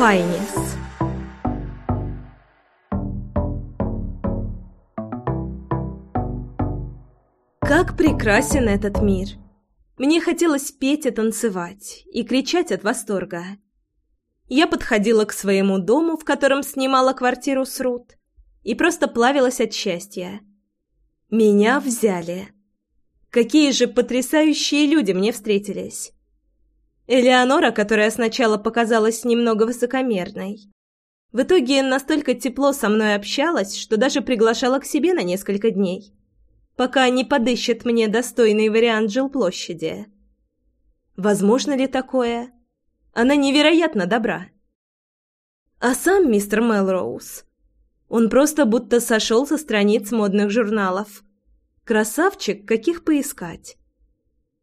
Файнис Как прекрасен этот мир! Мне хотелось петь и танцевать, и кричать от восторга. Я подходила к своему дому, в котором снимала квартиру с Рут, и просто плавилась от счастья. Меня взяли. Какие же потрясающие люди мне встретились. Элеонора, которая сначала показалась немного высокомерной, в итоге настолько тепло со мной общалась, что даже приглашала к себе на несколько дней пока не подыщет мне достойный вариант жилплощади. Возможно ли такое? Она невероятно добра. А сам мистер Мелроуз... Он просто будто сошел со страниц модных журналов. Красавчик, каких поискать.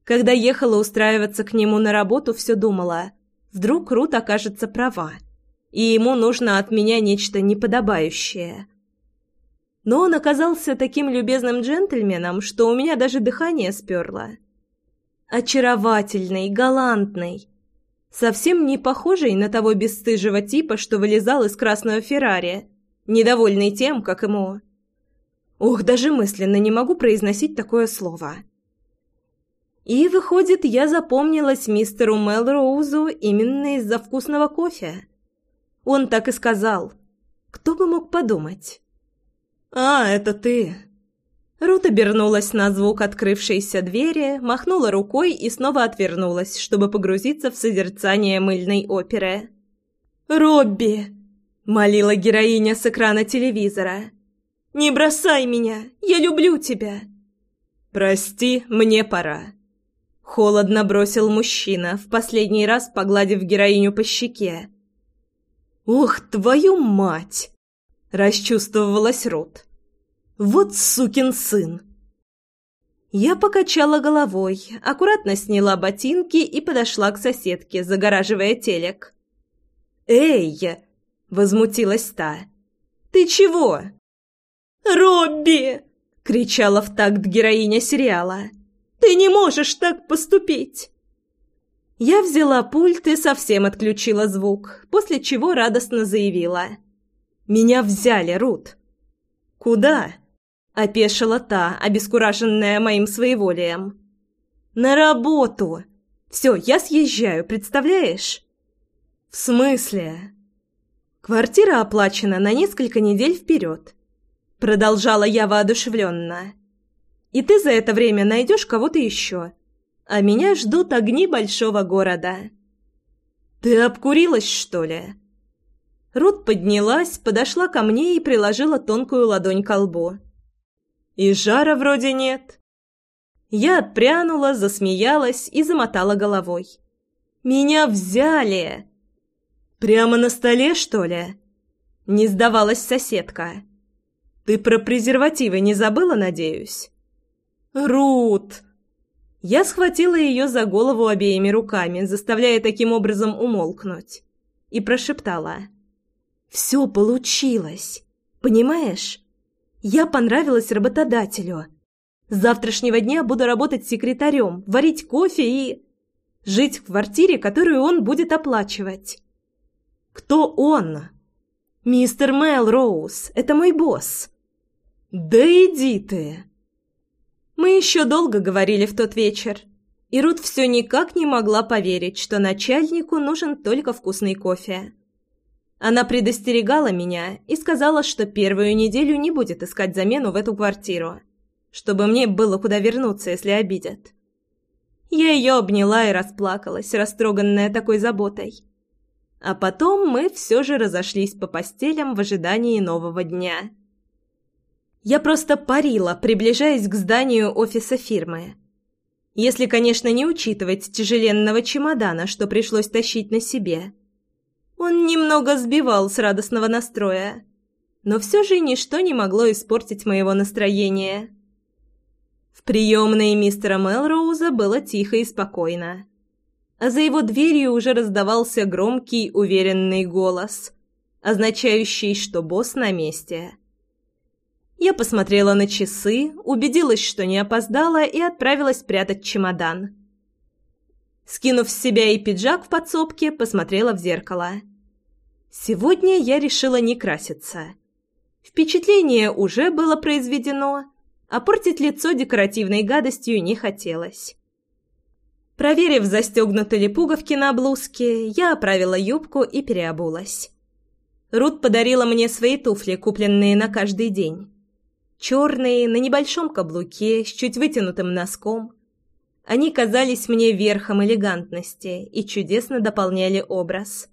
Когда ехала устраиваться к нему на работу, все думала, вдруг Рут окажется права, и ему нужно от меня нечто неподобающее но он оказался таким любезным джентльменом, что у меня даже дыхание сперло. Очаровательный, галантный, совсем не похожий на того бесстыжего типа, что вылезал из красного Феррари, недовольный тем, как ему... Ох, даже мысленно не могу произносить такое слово. И, выходит, я запомнилась мистеру Мелроузу именно из-за вкусного кофе. Он так и сказал. Кто бы мог подумать? «А, это ты!» Рут обернулась на звук открывшейся двери, махнула рукой и снова отвернулась, чтобы погрузиться в созерцание мыльной оперы. «Робби!» — молила героиня с экрана телевизора. «Не бросай меня! Я люблю тебя!» «Прости, мне пора!» Холодно бросил мужчина, в последний раз погладив героиню по щеке. «Ух, твою мать!» – расчувствовалась Рут. «Вот сукин сын!» Я покачала головой, аккуратно сняла ботинки и подошла к соседке, загораживая телек. «Эй!» – возмутилась та. «Ты чего?» «Робби!» – кричала в такт героиня сериала. «Ты не можешь так поступить!» Я взяла пульт и совсем отключила звук, после чего радостно заявила – меня взяли, Рут. Куда? Опешила та, обескураженная моим своеволием. На работу. Все, я съезжаю, представляешь? В смысле? Квартира оплачена на несколько недель вперед. Продолжала я воодушевленно. И ты за это время найдешь кого-то еще. А меня ждут огни большого города. Ты обкурилась, что ли? Рут поднялась, подошла ко мне и приложила тонкую ладонь к лбу. «И жара вроде нет». Я отпрянула, засмеялась и замотала головой. «Меня взяли!» «Прямо на столе, что ли?» Не сдавалась соседка. «Ты про презервативы не забыла, надеюсь?» «Рут!» Я схватила ее за голову обеими руками, заставляя таким образом умолкнуть, и прошептала. Все получилось. Понимаешь? Я понравилась работодателю. С завтрашнего дня буду работать секретарем, варить кофе и... Жить в квартире, которую он будет оплачивать. Кто он? Мистер Мелроуз, это мой босс. Да иди ты. Мы еще долго говорили в тот вечер. И Рут все никак не могла поверить, что начальнику нужен только вкусный кофе. Она предостерегала меня и сказала, что первую неделю не будет искать замену в эту квартиру, чтобы мне было куда вернуться, если обидят. Я ее обняла и расплакалась, растроганная такой заботой. А потом мы все же разошлись по постелям в ожидании нового дня. Я просто парила, приближаясь к зданию офиса фирмы. Если, конечно, не учитывать тяжеленного чемодана, что пришлось тащить на себе – он немного сбивал с радостного настроя, но все же ничто не могло испортить моего настроения. В приемной мистера Мелроуза было тихо и спокойно, а за его дверью уже раздавался громкий, уверенный голос, означающий, что босс на месте. Я посмотрела на часы, убедилась, что не опоздала, и отправилась прятать чемодан. Скинув с себя и пиджак в подсобке, посмотрела в зеркало. Сегодня я решила не краситься. Впечатление уже было произведено, а портить лицо декоративной гадостью не хотелось. Проверив, застегнуты ли пуговки на блузке, я оправила юбку и переобулась. Рут подарила мне свои туфли, купленные на каждый день. Черные, на небольшом каблуке, с чуть вытянутым носком. Они казались мне верхом элегантности и чудесно дополняли образ.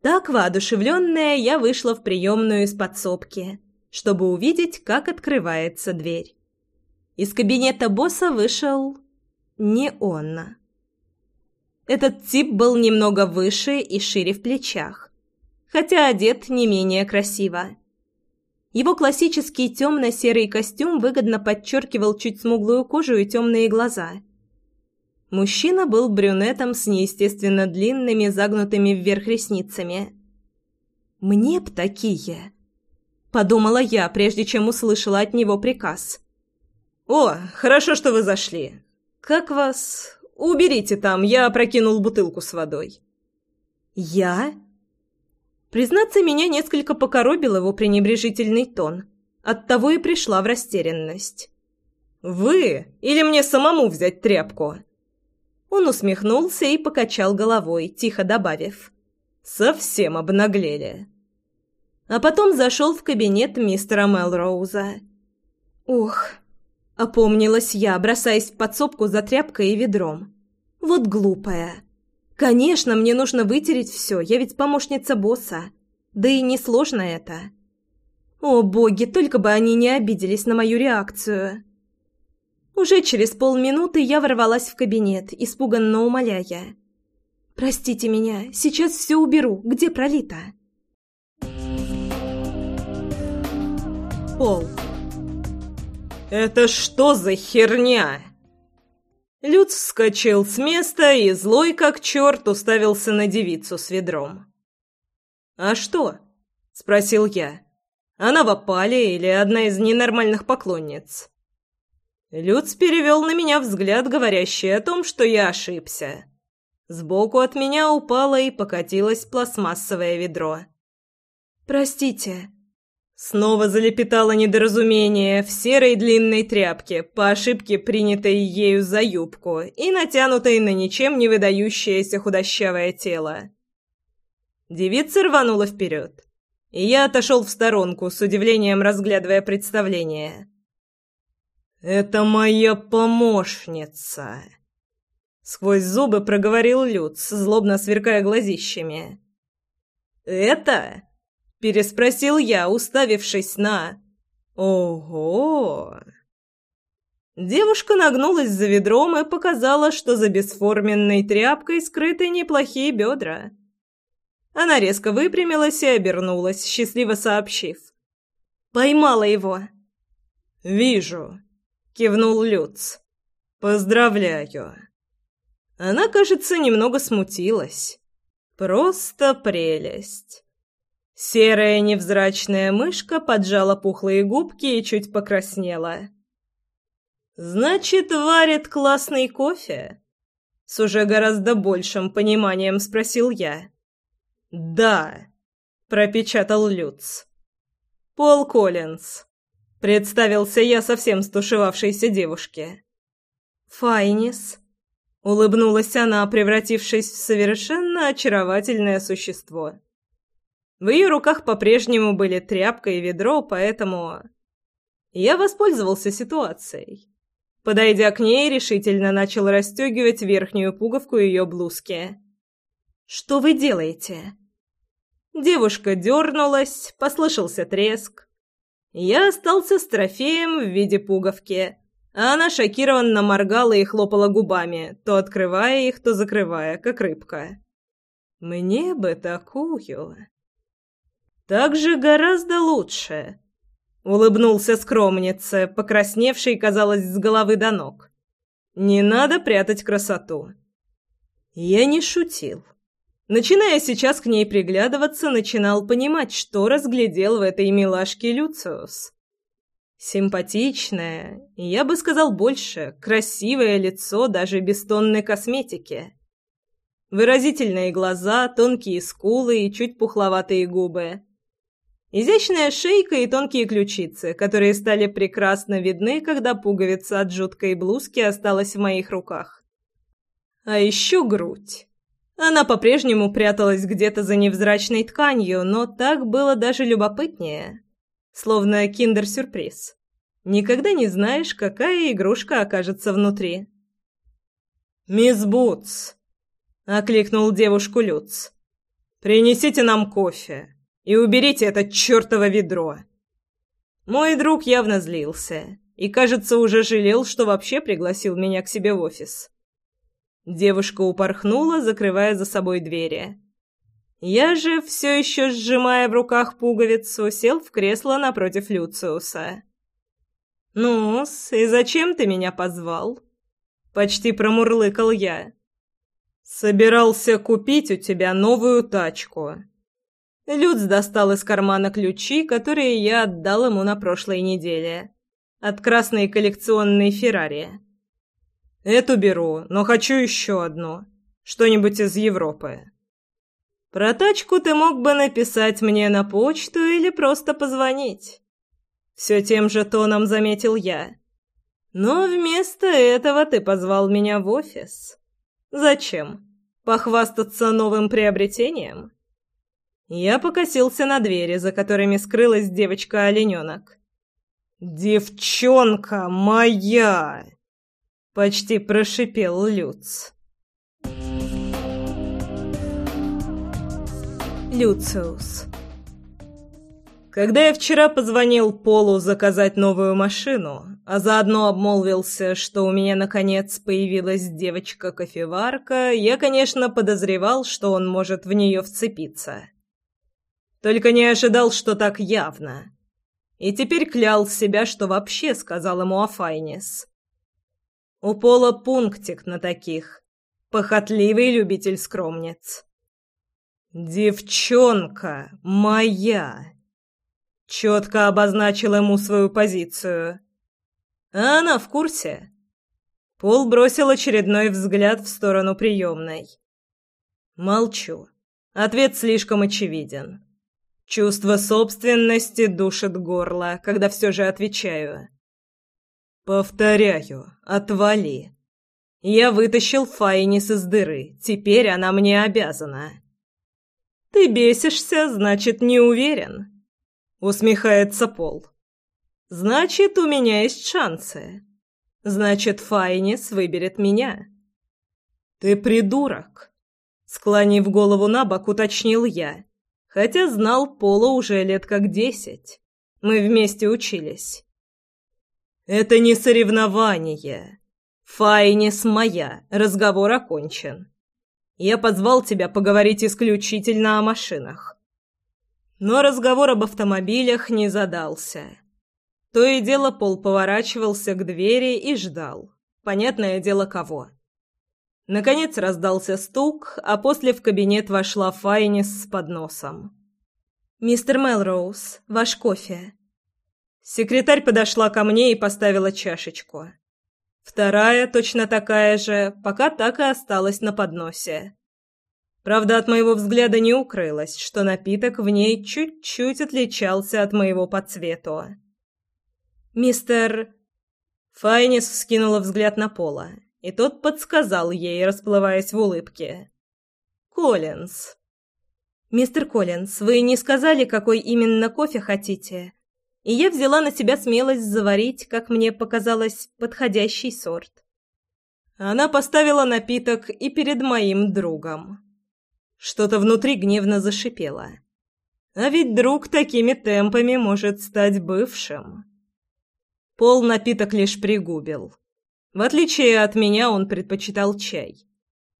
Так, воодушевленная, я вышла в приемную из подсобки, чтобы увидеть, как открывается дверь. Из кабинета босса вышел не он. Этот тип был немного выше и шире в плечах, хотя одет не менее красиво. Его классический темно-серый костюм выгодно подчеркивал чуть смуглую кожу и темные глаза. Мужчина был брюнетом с неестественно длинными, загнутыми вверх ресницами. «Мне б такие!» — подумала я, прежде чем услышала от него приказ. «О, хорошо, что вы зашли. «Как вас...» «Уберите там, я опрокинул бутылку с водой». «Я?» Признаться, меня несколько покоробил его пренебрежительный тон. Оттого и пришла в растерянность. «Вы? Или мне самому взять тряпку?» Он усмехнулся и покачал головой, тихо добавив. «Совсем обнаглели». А потом зашел в кабинет мистера Мелроуза. «Ох, Опомнилась я, бросаясь в подсобку за тряпкой и ведром. Вот глупая. Конечно, мне нужно вытереть все, я ведь помощница босса. Да и несложно это. О, боги, только бы они не обиделись на мою реакцию. Уже через полминуты я ворвалась в кабинет, испуганно умоляя. «Простите меня, сейчас все уберу. Где пролито?» Пол. «Это что за херня?» Люц вскочил с места и, злой как черт, уставился на девицу с ведром. «А что?» — спросил я. «Она в опале или одна из ненормальных поклонниц?» Люц перевел на меня взгляд, говорящий о том, что я ошибся. Сбоку от меня упало и покатилось пластмассовое ведро. «Простите», Снова залепетало недоразумение в серой длинной тряпке, по ошибке принятой ею за юбку и натянутой на ничем не выдающееся худощавое тело. Девица рванула вперед, и я отошел в сторонку, с удивлением разглядывая представление. «Это моя помощница!» Сквозь зубы проговорил Люц, злобно сверкая глазищами. «Это?» Переспросил я, уставившись на... Ого! Девушка нагнулась за ведром и показала, что за бесформенной тряпкой скрыты неплохие бедра. Она резко выпрямилась и обернулась, счастливо сообщив. «Поймала его!» «Вижу», — кивнул Люц. «Поздравляю». Она, кажется, немного смутилась. «Просто прелесть». Серая невзрачная мышка поджала пухлые губки и чуть покраснела. «Значит, варит классный кофе?» С уже гораздо большим пониманием спросил я. «Да», — пропечатал Люц. «Пол Коллинз», — представился я совсем стушевавшейся девушке. «Файнис», — улыбнулась она, превратившись в совершенно очаровательное существо. В ее руках по-прежнему были тряпка и ведро, поэтому... Я воспользовался ситуацией. Подойдя к ней, решительно начал расстегивать верхнюю пуговку ее блузки. «Что вы делаете?» Девушка дернулась, послышался треск. Я остался с трофеем в виде пуговки, а она шокированно моргала и хлопала губами, то открывая их, то закрывая, как рыбка. «Мне бы такую!» «Так же гораздо лучше», — улыбнулся скромнице, покрасневший, казалось, с головы до ног. «Не надо прятать красоту». Я не шутил. Начиная сейчас к ней приглядываться, начинал понимать, что разглядел в этой милашке Люциус. Симпатичное, я бы сказал больше, красивое лицо даже без тонной косметики. Выразительные глаза, тонкие скулы и чуть пухловатые губы. Изящная шейка и тонкие ключицы, которые стали прекрасно видны, когда пуговица от жуткой блузки осталась в моих руках. А еще грудь. Она по-прежнему пряталась где-то за невзрачной тканью, но так было даже любопытнее. Словно киндер-сюрприз. Никогда не знаешь, какая игрушка окажется внутри. «Мисс Бутс!» — окликнул девушку Люц. «Принесите нам кофе и уберите это чертово ведро!» Мой друг явно злился и, кажется, уже жалел, что вообще пригласил меня к себе в офис. Девушка упорхнула, закрывая за собой двери. Я же, все еще сжимая в руках пуговицу, сел в кресло напротив Люциуса. ну и зачем ты меня позвал?» Почти промурлыкал я. «Собирался купить у тебя новую тачку». Люц достал из кармана ключи, которые я отдал ему на прошлой неделе. От красной коллекционной «Феррари». Эту беру, но хочу еще одну. Что-нибудь из Европы. Про тачку ты мог бы написать мне на почту или просто позвонить. Все тем же тоном заметил я. Но вместо этого ты позвал меня в офис. Зачем? Похвастаться новым приобретением? Я покосился на двери, за которыми скрылась девочка-олененок. «Девчонка моя!» Почти прошипел Люц. Люциус. Когда я вчера позвонил Полу заказать новую машину, а заодно обмолвился, что у меня наконец появилась девочка-кофеварка, я, конечно, подозревал, что он может в нее вцепиться. Только не ожидал, что так явно. И теперь клял себя, что вообще сказал ему о Файнис. У Пола пунктик на таких. Похотливый любитель-скромниц. «Девчонка моя!» Четко обозначил ему свою позицию. А она в курсе. Пол бросил очередной взгляд в сторону приемной. Молчу. Ответ слишком очевиден. Чувство собственности душит горло, когда все же отвечаю. «Повторяю, отвали. Я вытащил Файнис из дыры, теперь она мне обязана». «Ты бесишься, значит, не уверен», — усмехается Пол. «Значит, у меня есть шансы. Значит, Файнис выберет меня». «Ты придурок», — склонив голову на бок, уточнил я, хотя знал Пола уже лет как десять. Мы вместе учились. «Это не соревнование. Файнис моя, разговор окончен. Я позвал тебя поговорить исключительно о машинах». Но разговор об автомобилях не задался. То и дело Пол поворачивался к двери и ждал. Понятное дело, кого. Наконец раздался стук, а после в кабинет вошла Файнис с подносом. «Мистер Мелроуз, ваш кофе», Секретарь подошла ко мне и поставила чашечку. Вторая, точно такая же, пока так и осталась на подносе. Правда, от моего взгляда не укрылось, что напиток в ней чуть-чуть отличался от моего по цвету. «Мистер...» Файнис вскинула взгляд на Пола, и тот подсказал ей, расплываясь в улыбке. «Коллинз». «Мистер Коллинз, вы не сказали, какой именно кофе хотите?» и я взяла на себя смелость заварить, как мне показалось, подходящий сорт. Она поставила напиток и перед моим другом. Что-то внутри гневно зашипело. А ведь друг такими темпами может стать бывшим. Пол напиток лишь пригубил. В отличие от меня, он предпочитал чай.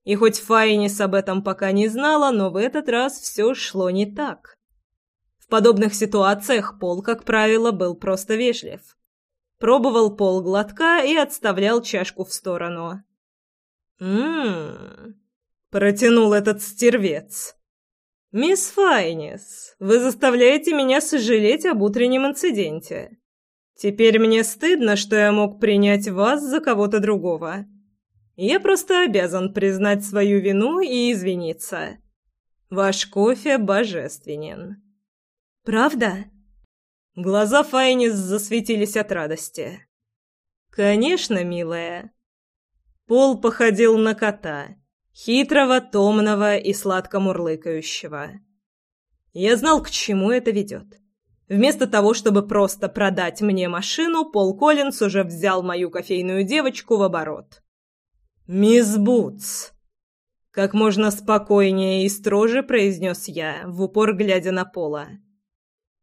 И хоть Файнис об этом пока не знала, но в этот раз все шло не так. В подобных ситуациях Пол, как правило, был просто вежлив. Пробовал пол глотка и отставлял чашку в сторону. «М-м-м», протянул этот стервец. «Мисс Файнис, вы заставляете меня сожалеть об утреннем инциденте. Теперь мне стыдно, что я мог принять вас за кого-то другого. Я просто обязан признать свою вину и извиниться. Ваш кофе божественен. Правда? Глаза Файнис засветились от радости. Конечно, милая. Пол походил на кота, хитрого, томного и сладко мурлыкающего. Я знал, к чему это ведет. Вместо того, чтобы просто продать мне машину, Пол Коллинс уже взял мою кофейную девочку в оборот. «Мисс Бутс!» Как можно спокойнее и строже произнес я, в упор глядя на Пола.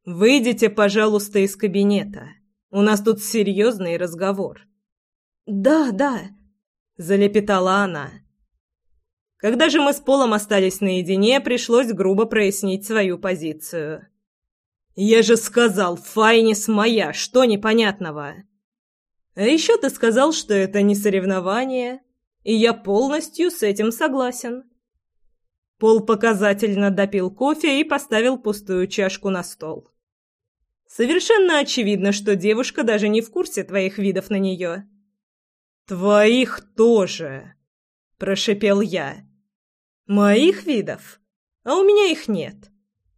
«Выйдите, пожалуйста, из кабинета. У нас тут серьезный разговор». «Да, да», — залепетала она. Когда же мы с Полом остались наедине, пришлось грубо прояснить свою позицию. «Я же сказал, Файнис моя, что непонятного?» «А еще ты сказал, что это не соревнование, и я полностью с этим согласен». Пол показательно допил кофе и поставил пустую чашку на стол. «Совершенно очевидно, что девушка даже не в курсе твоих видов на нее». «Твоих тоже», — прошипел я. «Моих видов? А у меня их нет».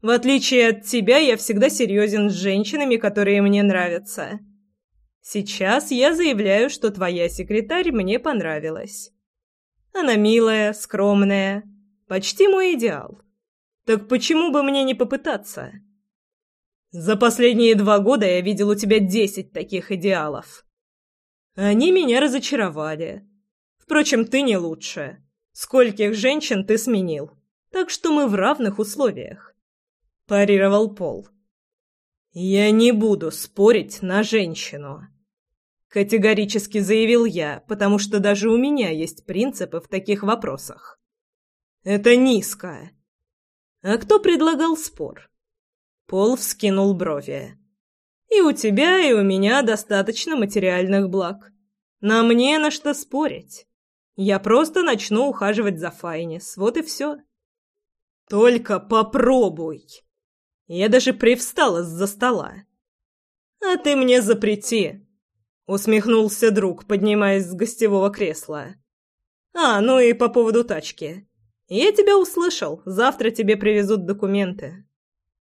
В отличие от тебя, я всегда серьезен с женщинами, которые мне нравятся. Сейчас я заявляю, что твоя секретарь мне понравилась. Она милая, скромная, почти мой идеал. Так почему бы мне не попытаться? За последние два года я видел у тебя десять таких идеалов. Они меня разочаровали. Впрочем, ты не лучше. Скольких женщин ты сменил? Так что мы в равных условиях парировал Пол. «Я не буду спорить на женщину», — категорически заявил я, потому что даже у меня есть принципы в таких вопросах. «Это низко». «А кто предлагал спор?» Пол вскинул брови. «И у тебя, и у меня достаточно материальных благ. Нам не на что спорить. Я просто начну ухаживать за Файнис, вот и все». «Только попробуй!» Я даже привстала из-за стола. «А ты мне запрети!» — усмехнулся друг, поднимаясь с гостевого кресла. «А, ну и по поводу тачки. Я тебя услышал. Завтра тебе привезут документы.